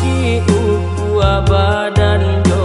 di buah badan.